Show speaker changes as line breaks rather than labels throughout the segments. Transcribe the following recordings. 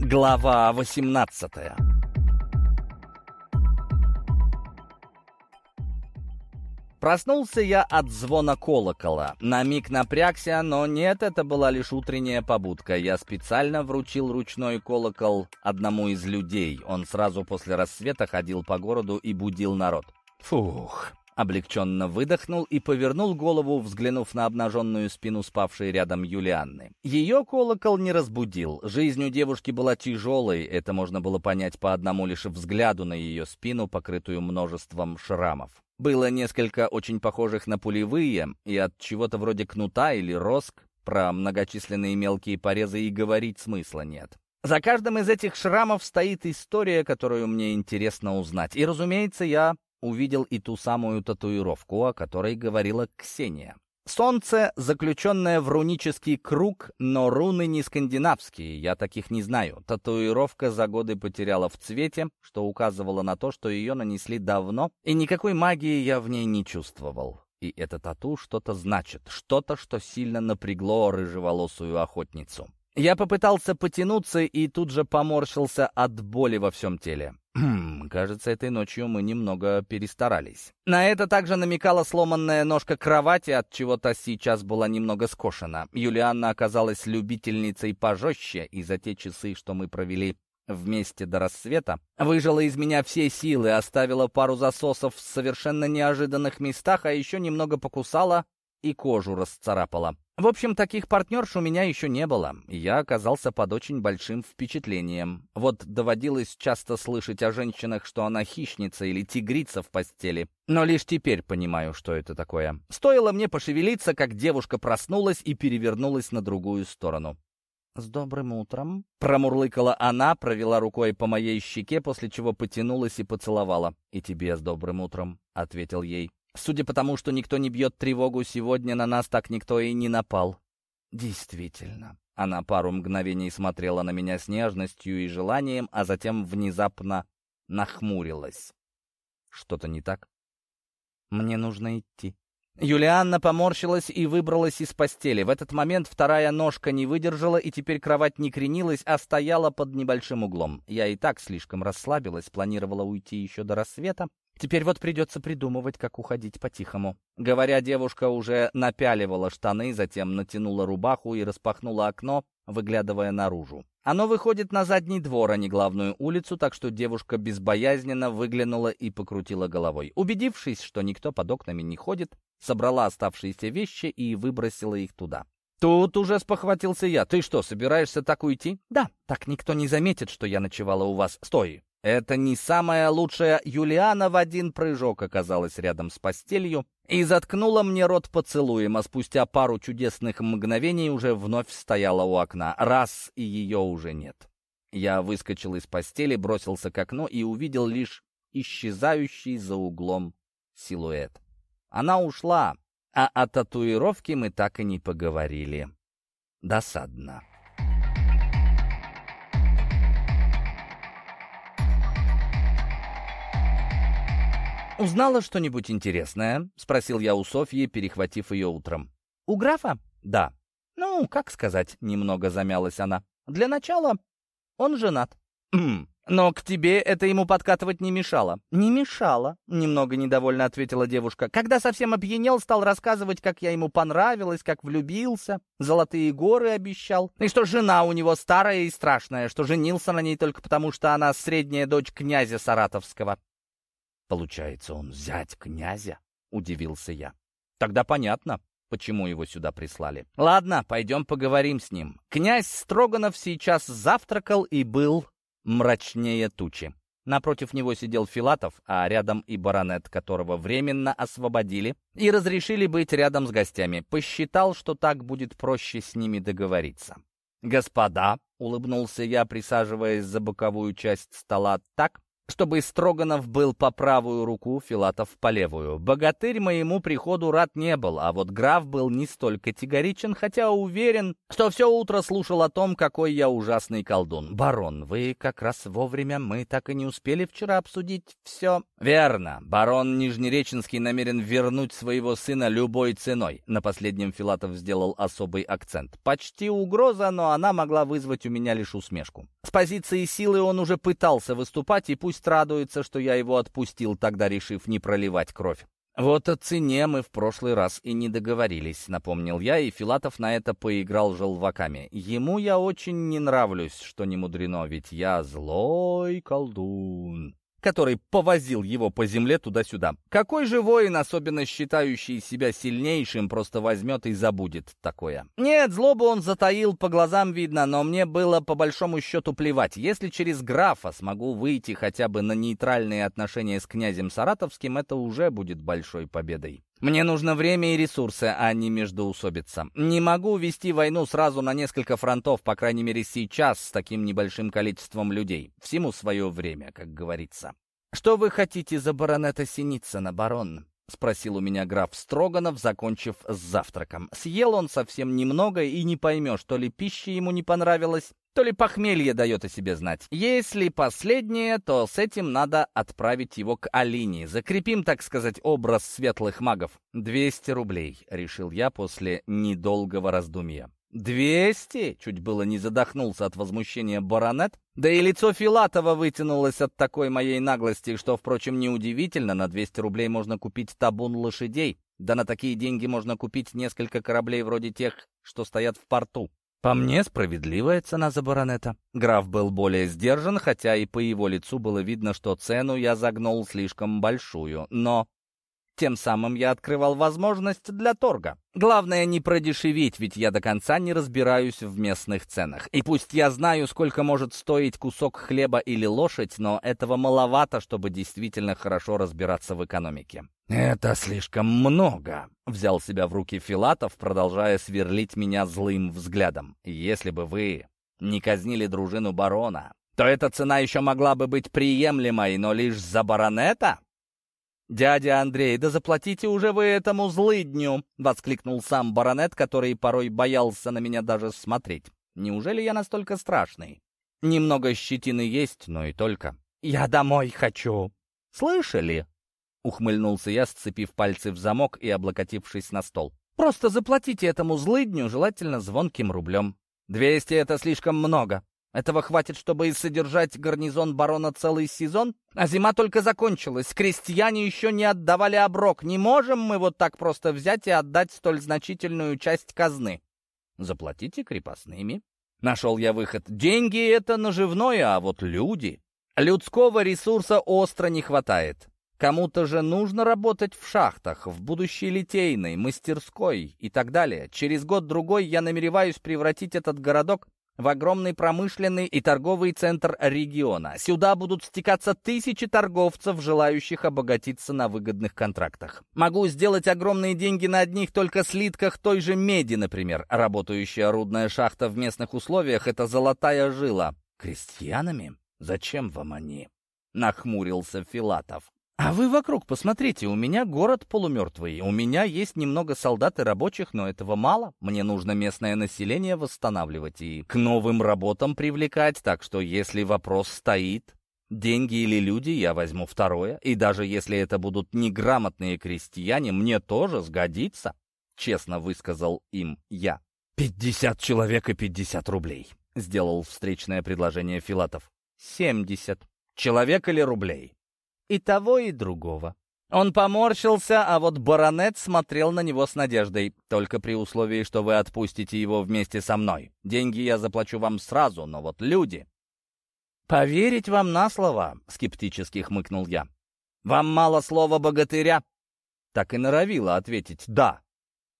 Глава 18 Проснулся я от звона колокола. На миг напрягся, но нет, это была лишь утренняя побудка. Я специально вручил ручной колокол одному из людей. Он сразу после рассвета ходил по городу и будил народ. Фух. Облегченно выдохнул и повернул голову, взглянув на обнаженную спину спавшей рядом Юлианны. Ее колокол не разбудил. Жизнь у девушки была тяжелой, это можно было понять по одному лишь взгляду на ее спину, покрытую множеством шрамов. Было несколько очень похожих на пулевые, и от чего-то вроде кнута или роск про многочисленные мелкие порезы и говорить смысла нет. За каждым из этих шрамов стоит история, которую мне интересно узнать. И, разумеется, я увидел и ту самую татуировку, о которой говорила Ксения. Солнце, заключенное в рунический круг, но руны не скандинавские, я таких не знаю. Татуировка за годы потеряла в цвете, что указывало на то, что ее нанесли давно, и никакой магии я в ней не чувствовал. И это тату что-то значит, что-то, что сильно напрягло рыжеволосую охотницу. Я попытался потянуться и тут же поморщился от боли во всем теле. Кажется, этой ночью мы немного перестарались. На это также намекала сломанная ножка кровати, от чего-то сейчас была немного скошена. Юлианна оказалась любительницей пожестче, и за те часы, что мы провели вместе до рассвета, выжила из меня все силы, оставила пару засосов в совершенно неожиданных местах, а еще немного покусала и кожу расцарапала. В общем, таких партнерш у меня еще не было, и я оказался под очень большим впечатлением. Вот доводилось часто слышать о женщинах, что она хищница или тигрица в постели, но лишь теперь понимаю, что это такое. Стоило мне пошевелиться, как девушка проснулась и перевернулась на другую сторону. «С добрым утром!» Промурлыкала она, провела рукой по моей щеке, после чего потянулась и поцеловала. «И тебе с добрым утром!» — ответил ей. Судя по тому, что никто не бьет тревогу, сегодня на нас так никто и не напал. Действительно. Она пару мгновений смотрела на меня с нежностью и желанием, а затем внезапно нахмурилась. Что-то не так? Мне нужно идти. Юлианна поморщилась и выбралась из постели. В этот момент вторая ножка не выдержала, и теперь кровать не кренилась, а стояла под небольшим углом. Я и так слишком расслабилась, планировала уйти еще до рассвета, Теперь вот придется придумывать, как уходить по-тихому. Говоря, девушка уже напяливала штаны, затем натянула рубаху и распахнула окно, выглядывая наружу. Оно выходит на задний двор, а не главную улицу, так что девушка безбоязненно выглянула и покрутила головой. Убедившись, что никто под окнами не ходит, собрала оставшиеся вещи и выбросила их туда. Тут уже спохватился я. «Ты что, собираешься так уйти?» «Да, так никто не заметит, что я ночевала у вас. Стой, это не самая лучшая Юлиана в один прыжок оказалась рядом с постелью и заткнула мне рот поцелуем, а спустя пару чудесных мгновений уже вновь стояла у окна. Раз, и ее уже нет. Я выскочил из постели, бросился к окну и увидел лишь исчезающий за углом силуэт. Она ушла, а о татуировке мы так и не поговорили. Досадно. «Узнала что-нибудь интересное?» — спросил я у Софьи, перехватив ее утром. «У графа?» «Да». «Ну, как сказать?» — немного замялась она. «Для начала он женат». «Хм, «Но к тебе это ему подкатывать не мешало». «Не мешало», — немного недовольно ответила девушка. «Когда совсем опьянел, стал рассказывать, как я ему понравилась, как влюбился, золотые горы обещал, и что жена у него старая и страшная, что женился на ней только потому, что она средняя дочь князя Саратовского. Получается, он зять князя? Удивился я. Тогда понятно, почему его сюда прислали. Ладно, пойдем поговорим с ним. Князь Строганов сейчас завтракал и был мрачнее тучи. Напротив него сидел Филатов, а рядом и баронет, которого временно освободили и разрешили быть рядом с гостями. Посчитал, что так будет проще с ними договориться. «Господа», — улыбнулся я, присаживаясь за боковую часть стола так, чтобы Строганов был по правую руку, Филатов по левую. Богатырь моему приходу рад не был, а вот граф был не столь категоричен, хотя уверен, что все утро слушал о том, какой я ужасный колдун. «Барон, вы как раз вовремя, мы так и не успели вчера обсудить все». «Верно. Барон Нижнереченский намерен вернуть своего сына любой ценой». На последнем Филатов сделал особый акцент. Почти угроза, но она могла вызвать у меня лишь усмешку. С позиции силы он уже пытался выступать, и пусть радуется, что я его отпустил, тогда решив не проливать кровь. «Вот о цене мы в прошлый раз и не договорились», — напомнил я, и Филатов на это поиграл желваками. «Ему я очень не нравлюсь, что не мудрено, ведь я злой колдун» который повозил его по земле туда-сюда. Какой же воин, особенно считающий себя сильнейшим, просто возьмет и забудет такое? Нет, злобу он затаил, по глазам видно, но мне было по большому счету плевать. Если через графа смогу выйти хотя бы на нейтральные отношения с князем Саратовским, это уже будет большой победой. Мне нужно время и ресурсы, а не междоусобица. Не могу вести войну сразу на несколько фронтов, по крайней мере сейчас, с таким небольшим количеством людей. Всему свое время, как говорится. «Что вы хотите за баронета Синицына, барон?» — спросил у меня граф Строганов, закончив с завтраком. Съел он совсем немного, и не поймешь, то ли пища ему не понравилась, то ли похмелье дает о себе знать. Если последнее, то с этим надо отправить его к Алине. Закрепим, так сказать, образ светлых магов. «Двести рублей», — решил я после недолгого раздумья. «Двести?» — чуть было не задохнулся от возмущения баронет. Да и лицо Филатова вытянулось от такой моей наглости, что, впрочем, неудивительно, на двести рублей можно купить табун лошадей, да на такие деньги можно купить несколько кораблей вроде тех, что стоят в порту. По мне, справедливая цена за баронета. Граф был более сдержан, хотя и по его лицу было видно, что цену я загнул слишком большую, но тем самым я открывал возможность для торга. Главное не продешевить, ведь я до конца не разбираюсь в местных ценах. И пусть я знаю, сколько может стоить кусок хлеба или лошадь, но этого маловато, чтобы действительно хорошо разбираться в экономике. «Это слишком много», — взял себя в руки Филатов, продолжая сверлить меня злым взглядом. «Если бы вы не казнили дружину барона, то эта цена еще могла бы быть приемлемой, но лишь за баронета?» «Дядя Андрей, да заплатите уже вы этому злыдню!» — воскликнул сам баронет, который порой боялся на меня даже смотреть. «Неужели я настолько страшный? Немного щетины есть, но и только. Я домой хочу!» «Слышали?» — ухмыльнулся я, сцепив пальцы в замок и облокотившись на стол. «Просто заплатите этому злыдню, желательно звонким рублем. Двести — это слишком много. Этого хватит, чтобы и содержать гарнизон барона целый сезон? А зима только закончилась, крестьяне еще не отдавали оброк. Не можем мы вот так просто взять и отдать столь значительную часть казны. Заплатите крепостными. Нашел я выход. Деньги — это наживное, а вот люди... Людского ресурса остро не хватает. Кому-то же нужно работать в шахтах, в будущей литейной, мастерской и так далее. Через год-другой я намереваюсь превратить этот городок в огромный промышленный и торговый центр региона. Сюда будут стекаться тысячи торговцев, желающих обогатиться на выгодных контрактах. Могу сделать огромные деньги на одних только слитках той же меди, например. Работающая рудная шахта в местных условиях — это золотая жила. Крестьянами? Зачем вам они? Нахмурился Филатов. «А вы вокруг посмотрите, у меня город полумертвый, у меня есть немного солдат и рабочих, но этого мало. Мне нужно местное население восстанавливать и к новым работам привлекать, так что если вопрос стоит, деньги или люди, я возьму второе, и даже если это будут неграмотные крестьяне, мне тоже сгодится», — честно высказал им я. «Пятьдесят человек и пятьдесят рублей», — сделал встречное предложение Филатов. «Семьдесят. Человек или рублей?» И того, и другого. Он поморщился, а вот баронет смотрел на него с надеждой. «Только при условии, что вы отпустите его вместе со мной. Деньги я заплачу вам сразу, но вот люди...» «Поверить вам на слово?» — скептически хмыкнул я. «Вам мало слова богатыря?» Так и норовила ответить «да».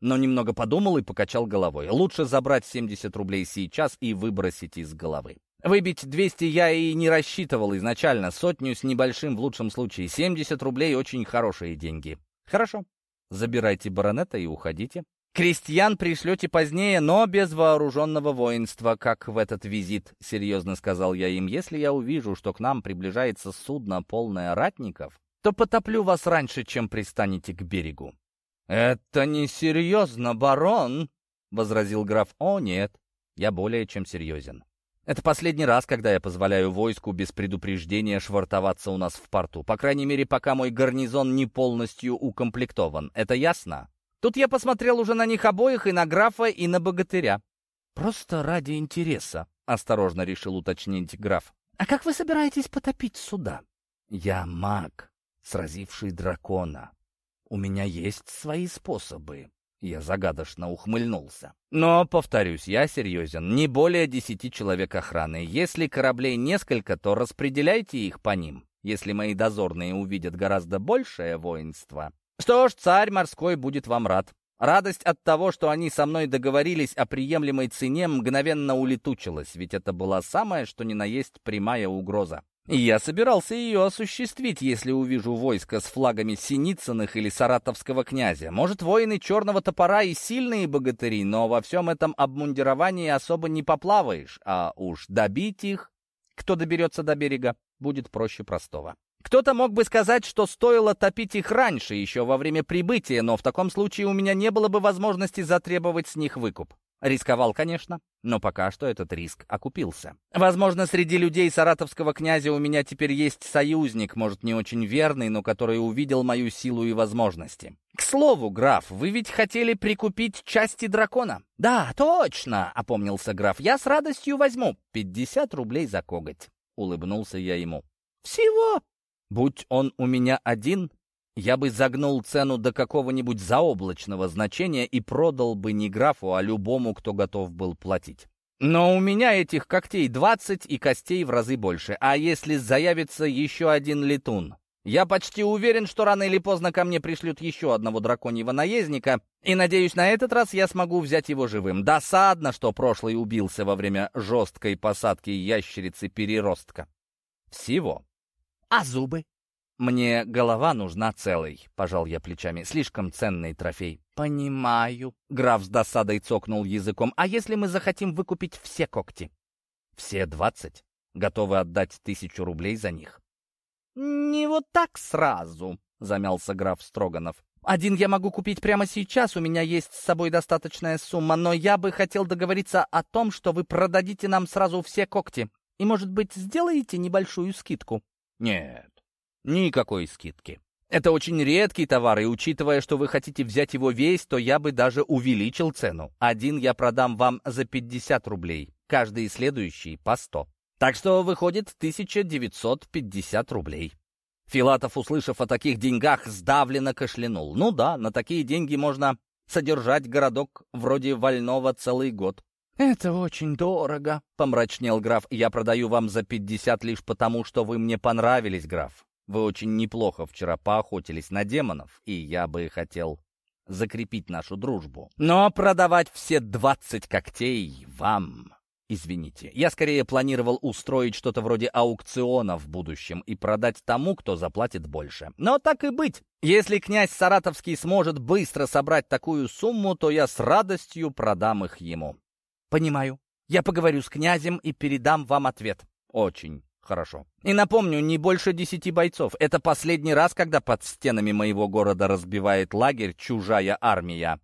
Но немного подумал и покачал головой. Лучше забрать 70 рублей сейчас и выбросить из головы. Выбить 200 я и не рассчитывал изначально, сотню с небольшим в лучшем случае. 70 рублей — очень хорошие деньги. Хорошо, забирайте баронета и уходите. Крестьян пришлете позднее, но без вооруженного воинства, как в этот визит, — серьезно сказал я им. Если я увижу, что к нам приближается судно, полное ратников, то потоплю вас раньше, чем пристанете к берегу. «Это несерьезно, барон!» — возразил граф. «О, нет, я более чем серьезен. Это последний раз, когда я позволяю войску без предупреждения швартоваться у нас в порту. По крайней мере, пока мой гарнизон не полностью укомплектован. Это ясно? Тут я посмотрел уже на них обоих, и на графа, и на богатыря. «Просто ради интереса», — осторожно решил уточнить граф. «А как вы собираетесь потопить суда?» «Я маг, сразивший дракона. У меня есть свои способы». Я загадочно ухмыльнулся. Но, повторюсь, я серьезен. Не более десяти человек охраны. Если кораблей несколько, то распределяйте их по ним. Если мои дозорные увидят гораздо большее воинство. Что ж, царь морской будет вам рад. Радость от того, что они со мной договорились о приемлемой цене, мгновенно улетучилась, ведь это была самая, что ни на есть, прямая угроза. Я собирался ее осуществить, если увижу войско с флагами Синицыных или Саратовского князя. Может, воины Черного Топора и сильные богатыри, но во всем этом обмундировании особо не поплаваешь, а уж добить их, кто доберется до берега, будет проще простого. Кто-то мог бы сказать, что стоило топить их раньше, еще во время прибытия, но в таком случае у меня не было бы возможности затребовать с них выкуп. Рисковал, конечно, но пока что этот риск окупился. Возможно, среди людей саратовского князя у меня теперь есть союзник, может, не очень верный, но который увидел мою силу и возможности. К слову, граф, вы ведь хотели прикупить части дракона? Да, точно, опомнился граф. Я с радостью возьму. Пятьдесят рублей за коготь. Улыбнулся я ему. Всего? Будь он у меня один, я бы загнул цену до какого-нибудь заоблачного значения и продал бы не графу, а любому, кто готов был платить. Но у меня этих когтей двадцать и костей в разы больше. А если заявится еще один летун? Я почти уверен, что рано или поздно ко мне пришлют еще одного драконьего наездника, и надеюсь, на этот раз я смогу взять его живым. Досадно, что прошлый убился во время жесткой посадки ящерицы-переростка. Всего. А зубы? Мне голова нужна целой, пожал я плечами. Слишком ценный трофей. Понимаю. Граф с досадой цокнул языком. А если мы захотим выкупить все когти? Все двадцать? Готовы отдать тысячу рублей за них? Не вот так сразу, замялся граф Строганов. Один я могу купить прямо сейчас, у меня есть с собой достаточная сумма, но я бы хотел договориться о том, что вы продадите нам сразу все когти. И, может быть, сделаете небольшую скидку? Нет, никакой скидки. Это очень редкий товар, и учитывая, что вы хотите взять его весь, то я бы даже увеличил цену. Один я продам вам за 50 рублей, каждый следующий по 100. Так что выходит 1950 рублей. Филатов, услышав о таких деньгах, сдавленно кашлянул. Ну да, на такие деньги можно содержать городок вроде Вольного целый год. «Это очень дорого», — помрачнел граф. «Я продаю вам за пятьдесят лишь потому, что вы мне понравились, граф. Вы очень неплохо вчера поохотились на демонов, и я бы хотел закрепить нашу дружбу. Но продавать все двадцать когтей вам...» Извините, я скорее планировал устроить что-то вроде аукциона в будущем и продать тому, кто заплатит больше. Но так и быть. Если князь Саратовский сможет быстро собрать такую сумму, то я с радостью продам их ему. «Понимаю. Я поговорю с князем и передам вам ответ». «Очень хорошо. И напомню, не больше десяти бойцов. Это последний раз, когда под стенами моего города разбивает лагерь чужая армия.